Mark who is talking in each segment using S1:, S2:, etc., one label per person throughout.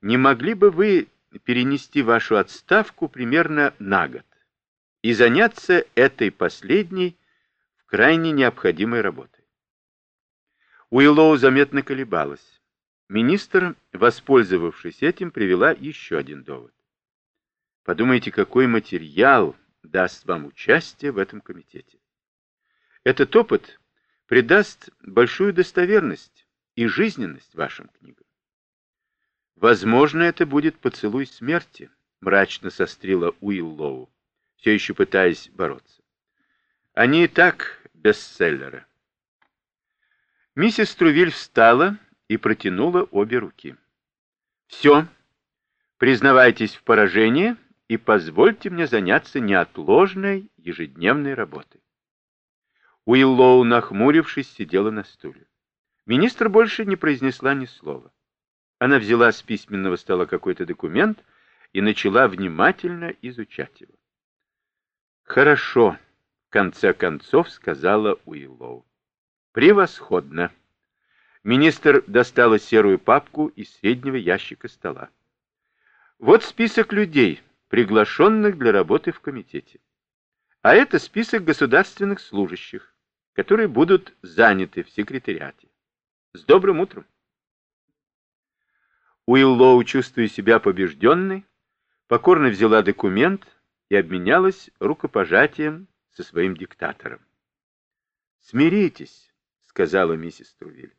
S1: не могли бы вы перенести вашу отставку примерно на год и заняться этой последней в крайне необходимой работой? Уиллоу заметно колебалась. Министр, воспользовавшись этим, привела еще один довод. Подумайте, какой материал даст вам участие в этом комитете. Этот опыт придаст большую достоверность и жизненность вашим книгам. Возможно, это будет поцелуй смерти, мрачно сострила Уиллоу, все еще пытаясь бороться. Они и так бестселлеры. Миссис Трувиль встала и протянула обе руки. «Все, признавайтесь в поражении и позвольте мне заняться неотложной ежедневной работой». Уиллоу, нахмурившись, сидела на стуле. Министр больше не произнесла ни слова. Она взяла с письменного стола какой-то документ и начала внимательно изучать его. «Хорошо», — в конце концов сказала Уиллоу. «Превосходно». Министр достала серую папку из среднего ящика стола. Вот список людей, приглашенных для работы в комитете. А это список государственных служащих которые будут заняты в секретариате. С добрым утром! Уиллоу, чувствуя себя побежденной, покорно взяла документ и обменялась рукопожатием со своим диктатором. «Смиритесь», — сказала миссис Трувиль.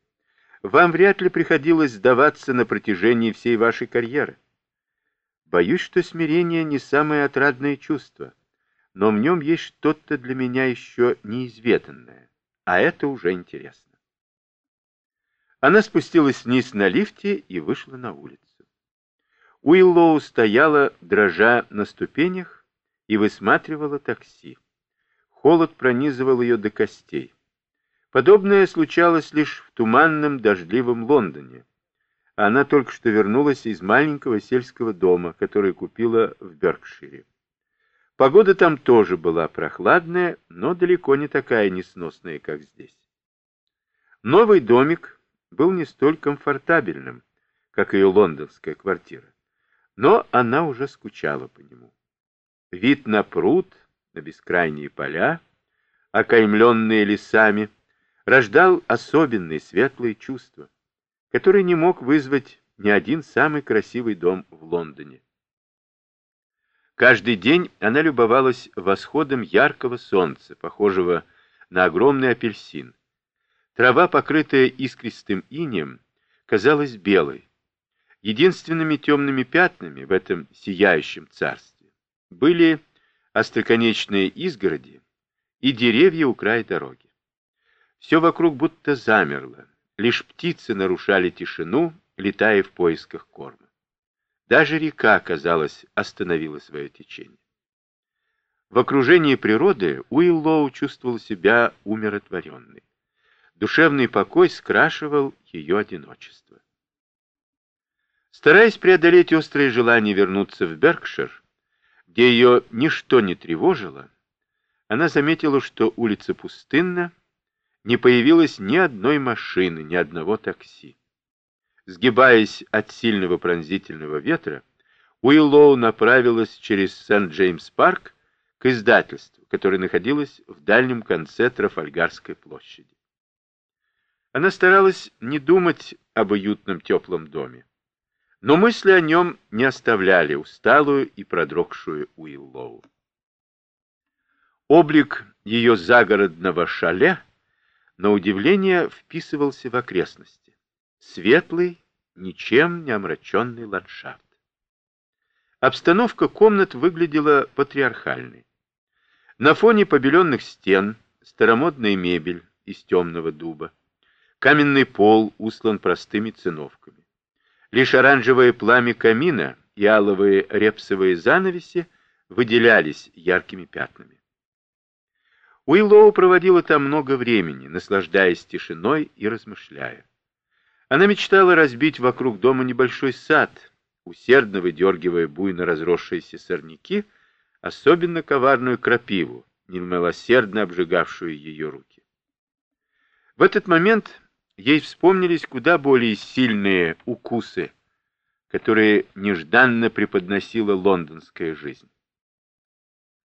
S1: «Вам вряд ли приходилось сдаваться на протяжении всей вашей карьеры. Боюсь, что смирение не самое отрадное чувство, но в нем есть что-то для меня еще неизведанное а это уже интересно. Она спустилась вниз на лифте и вышла на улицу. Уиллоу стояла, дрожа на ступенях, и высматривала такси. Холод пронизывал ее до костей. Подобное случалось лишь в туманном дождливом Лондоне. Она только что вернулась из маленького сельского дома, который купила в Беркшире. Погода там тоже была прохладная, но далеко не такая несносная, как здесь. Новый домик был не столь комфортабельным, как ее лондонская квартира, но она уже скучала по нему. Вид на пруд, на бескрайние поля, окаймленные лесами, рождал особенные светлые чувства, которые не мог вызвать ни один самый красивый дом в Лондоне. Каждый день она любовалась восходом яркого солнца, похожего на огромный апельсин. Трава, покрытая искристым инеем, казалась белой. Единственными темными пятнами в этом сияющем царстве были остроконечные изгороди и деревья у края дороги. Все вокруг будто замерло, лишь птицы нарушали тишину, летая в поисках корма. Даже река, казалось, остановила свое течение. В окружении природы Уиллоу чувствовал себя умиротворенной. Душевный покой скрашивал ее одиночество. Стараясь преодолеть острое желание вернуться в Беркшир, где ее ничто не тревожило, она заметила, что улица пустынна, не появилось ни одной машины, ни одного такси. Сгибаясь от сильного пронзительного ветра, Уиллоу направилась через Сент-Джеймс-парк к издательству, которое находилось в дальнем конце Трафальгарской площади. Она старалась не думать об уютном теплом доме, но мысли о нем не оставляли усталую и продрогшую Уиллоу. Облик ее загородного шале, на удивление, вписывался в окрестности светлый, ничем не омраченный ландшафт. Обстановка комнат выглядела патриархальной. На фоне побеленных стен старомодная мебель из темного дуба. Каменный пол услан простыми циновками. Лишь оранжевое пламя камина и аловые репсовые занавеси выделялись яркими пятнами. Уиллоу проводила там много времени, наслаждаясь тишиной и размышляя. Она мечтала разбить вокруг дома небольшой сад, усердно выдергивая буйно разросшиеся сорняки, особенно коварную крапиву, немилосердно обжигавшую ее руки. В этот момент ей вспомнились куда более сильные укусы, которые нежданно преподносила лондонская жизнь.